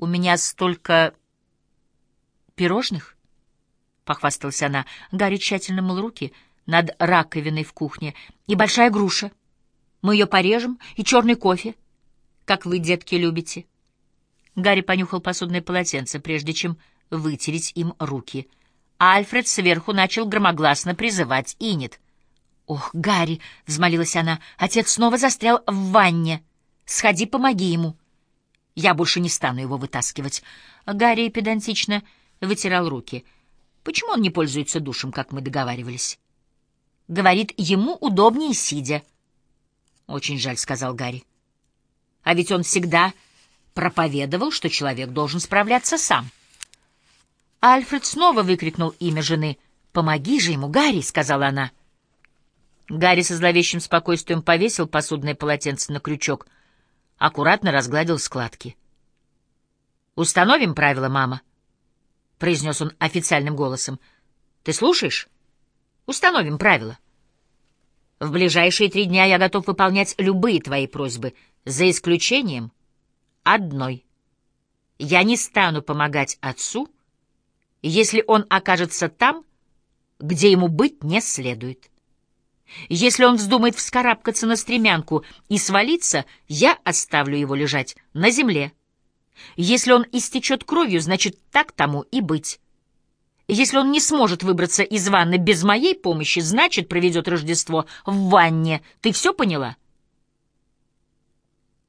«У меня столько пирожных?» — похвасталась она. Гарри тщательно мыл руки над раковиной в кухне. «И большая груша. Мы ее порежем, и черный кофе, как вы, детки, любите». Гарри понюхал посудное полотенце, прежде чем вытереть им руки. Альфред сверху начал громогласно призывать Инет. «Ох, Гарри!» — взмолилась она. «Отец снова застрял в ванне. Сходи, помоги ему». «Я больше не стану его вытаскивать». Гарри педантично вытирал руки. «Почему он не пользуется душем, как мы договаривались?» «Говорит, ему удобнее сидя». «Очень жаль», — сказал Гарри. «А ведь он всегда проповедовал, что человек должен справляться сам». Альфред снова выкрикнул имя жены. «Помоги же ему, Гарри!» — сказала она. Гарри со зловещим спокойствием повесил посудное полотенце на крючок, аккуратно разгладил складки. «Установим правила, мама», — произнес он официальным голосом. «Ты слушаешь? Установим правила. В ближайшие три дня я готов выполнять любые твои просьбы, за исключением одной. Я не стану помогать отцу, если он окажется там, где ему быть не следует. Если он вздумает вскарабкаться на стремянку и свалиться, я оставлю его лежать на земле. Если он истечет кровью, значит, так тому и быть. Если он не сможет выбраться из ванны без моей помощи, значит, проведет Рождество в ванне. Ты все поняла?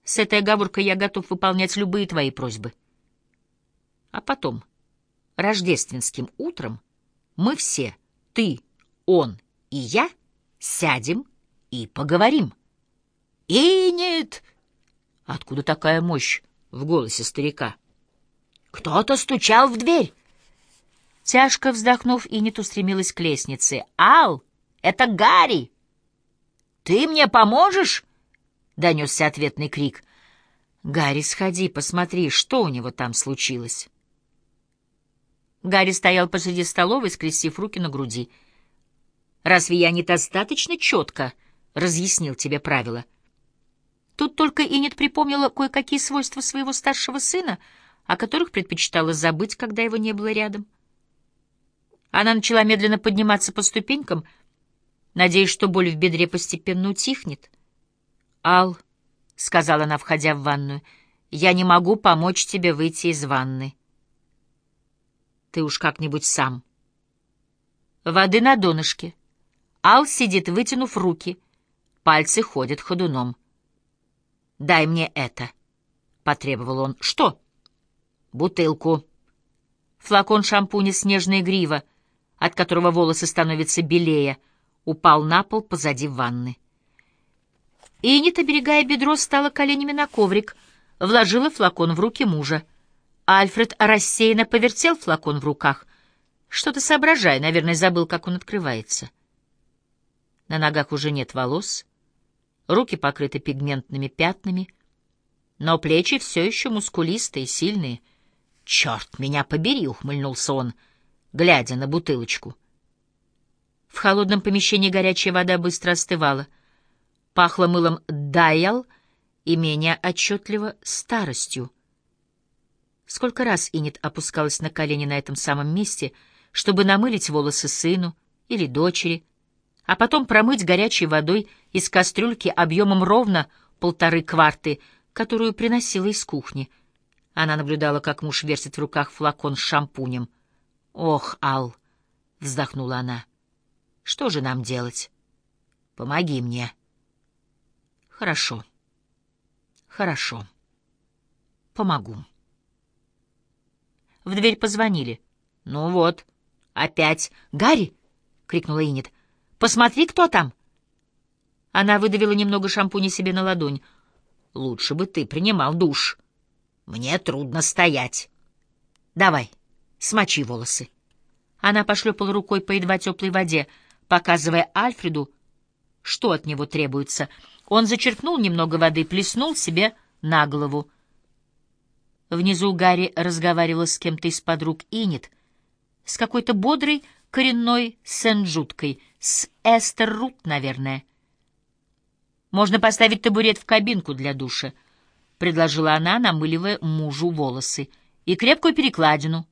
С этой оговоркой я готов выполнять любые твои просьбы. А потом, рождественским утром, мы все, ты, он и я — Сядем и поговорим. «Инет!» Откуда такая мощь в голосе старика? «Кто-то стучал в дверь!» Тяжко вздохнув, Инет устремилась к лестнице. «Ал, это Гарри!» «Ты мне поможешь?» — донесся ответный крик. «Гарри, сходи, посмотри, что у него там случилось». Гарри стоял посреди столовой, скрестив руки на груди. Разве я недостаточно четко разъяснил тебе правила? Тут только Инет припомнила кое-какие свойства своего старшего сына, о которых предпочитала забыть, когда его не было рядом. Она начала медленно подниматься по ступенькам, надеясь, что боль в бедре постепенно утихнет. «Ал», — сказала она, входя в ванную, — «я не могу помочь тебе выйти из ванны. Ты уж как-нибудь сам». Воды на донышке. Ал сидит, вытянув руки. Пальцы ходят ходуном. «Дай мне это», — потребовал он. «Что?» «Бутылку». Флакон шампуня «Снежная грива», от которого волосы становятся белее, упал на пол позади ванны. Иннет, оберегая бедро, стала коленями на коврик, вложила флакон в руки мужа. Альфред рассеянно повертел флакон в руках. Что-то соображая, наверное, забыл, как он открывается. — на ногах уже нет волос, руки покрыты пигментными пятнами, но плечи все еще мускулистые, сильные. «Черт меня побери!» — ухмыльнулся он, глядя на бутылочку. В холодном помещении горячая вода быстро остывала. Пахло мылом даял и менее отчетливо старостью. Сколько раз Инет опускалась на колени на этом самом месте, чтобы намылить волосы сыну или дочери, а потом промыть горячей водой из кастрюльки объемом ровно полторы кварты, которую приносила из кухни. Она наблюдала, как муж вертит в руках флакон с шампунем. «Ох, Ал!» — вздохнула она. «Что же нам делать? Помоги мне». «Хорошо. Хорошо. Помогу». В дверь позвонили. «Ну вот, опять. Гарри!» — крикнула Инет. Посмотри, кто там!» Она выдавила немного шампуня себе на ладонь. «Лучше бы ты принимал душ. Мне трудно стоять. Давай, смочи волосы». Она пошлепала рукой по едва теплой воде, показывая Альфреду, что от него требуется. Он зачерпнул немного воды, плеснул себе на голову. Внизу Гарри разговаривала с кем-то из подруг Инет, с какой-то бодрой, коренной сен-жуткой — с Эстер Рут, наверное. Можно поставить табурет в кабинку для душа. предложила она, намыливая мужу волосы, — «и крепкую перекладину,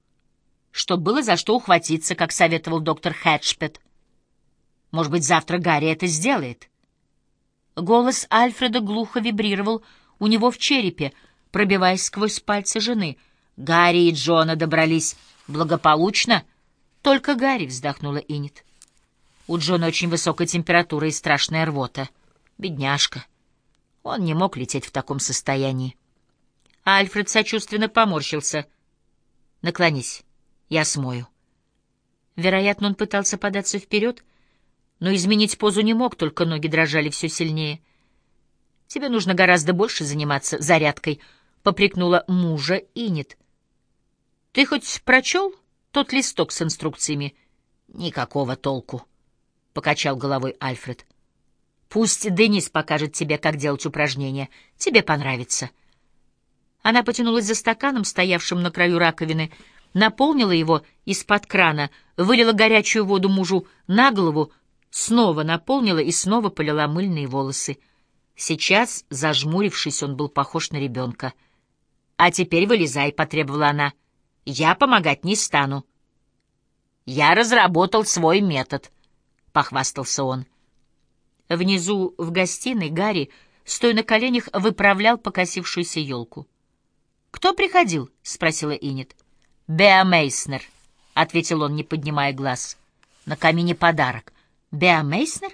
чтоб было за что ухватиться, как советовал доктор Хэтчпет. Может быть, завтра Гарри это сделает?» Голос Альфреда глухо вибрировал у него в черепе, пробиваясь сквозь пальцы жены. Гарри и Джона добрались благополучно. Только Гарри вздохнула Инет. У Джона очень высокая температура и страшная рвота. Бедняжка. Он не мог лететь в таком состоянии. Альфред сочувственно поморщился. «Наклонись, я смою». Вероятно, он пытался податься вперед, но изменить позу не мог, только ноги дрожали все сильнее. «Тебе нужно гораздо больше заниматься зарядкой», — попрекнула мужа Инет. «Ты хоть прочел тот листок с инструкциями?» «Никакого толку», — покачал головой Альфред. «Пусть Денис покажет тебе, как делать упражнения. Тебе понравится». Она потянулась за стаканом, стоявшим на краю раковины, наполнила его из-под крана, вылила горячую воду мужу на голову, снова наполнила и снова полила мыльные волосы. Сейчас, зажмурившись, он был похож на ребенка. «А теперь вылезай», — потребовала она. «Я помогать не стану». «Я разработал свой метод», — похвастался он. Внизу, в гостиной, Гарри, стоя на коленях, выправлял покосившуюся елку. «Кто приходил?» — спросила Инет. «Беа Мейснер», — ответил он, не поднимая глаз. «На камине подарок. Беа Мейснер?»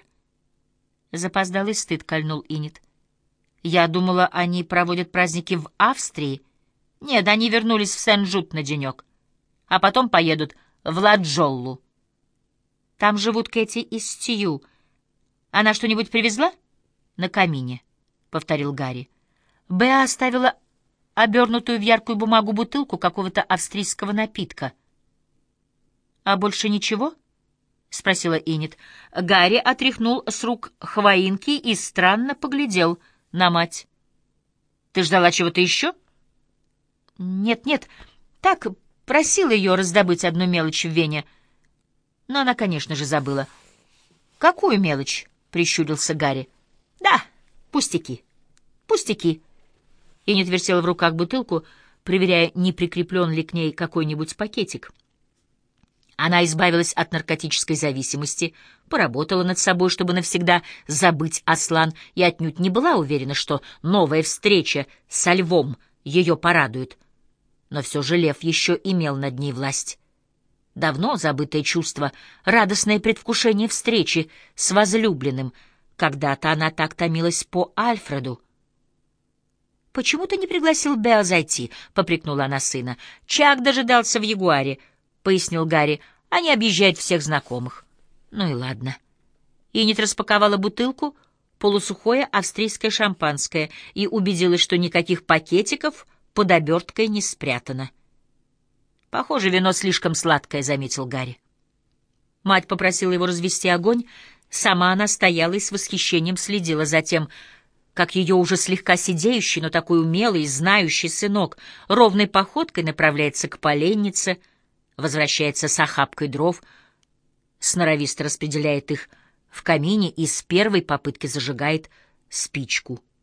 Запоздалый стыд кольнул Инет. «Я думала, они проводят праздники в Австрии. Нет, они вернулись в Сен-Жут на денек, а потом поедут в Ладжоллу. Там живут Кэти и Стью. Она что-нибудь привезла?» «На камине», — повторил Гарри. Беа оставила обернутую в яркую бумагу бутылку какого-то австрийского напитка. «А больше ничего?» — спросила Инет. Гарри отряхнул с рук хвоинки и странно поглядел на мать. «Ты ждала чего-то еще?» «Нет, нет, так просил ее раздобыть одну мелочь в Вене. Но она, конечно же, забыла». «Какую мелочь?» — прищурился Гарри. «Да, пустяки, пустяки». Инет вертела в руках бутылку, проверяя, не прикреплен ли к ней какой-нибудь пакетик. Она избавилась от наркотической зависимости, поработала над собой, чтобы навсегда забыть Аслан, и отнюдь не была уверена, что новая встреча со львом ее порадует. Но все же лев еще имел над ней власть. Давно забытое чувство, радостное предвкушение встречи с возлюбленным. Когда-то она так томилась по Альфреду. «Почему ты не пригласил Беа зайти?» — попрекнула она сына. «Чак дожидался в Ягуаре» пояснил Гарри. Они объезжают всех знакомых. Ну и ладно. Иннет распаковала бутылку, полусухое австрийское шампанское, и убедилась, что никаких пакетиков под оберткой не спрятано. «Похоже, вино слишком сладкое», — заметил Гарри. Мать попросила его развести огонь. Сама она стояла и с восхищением следила за тем, как ее уже слегка сидеющий, но такой умелый и знающий сынок ровной походкой направляется к поленнице — возвращается с охапкой дров, сноровисто распределяет их в камине и с первой попытки зажигает спичку —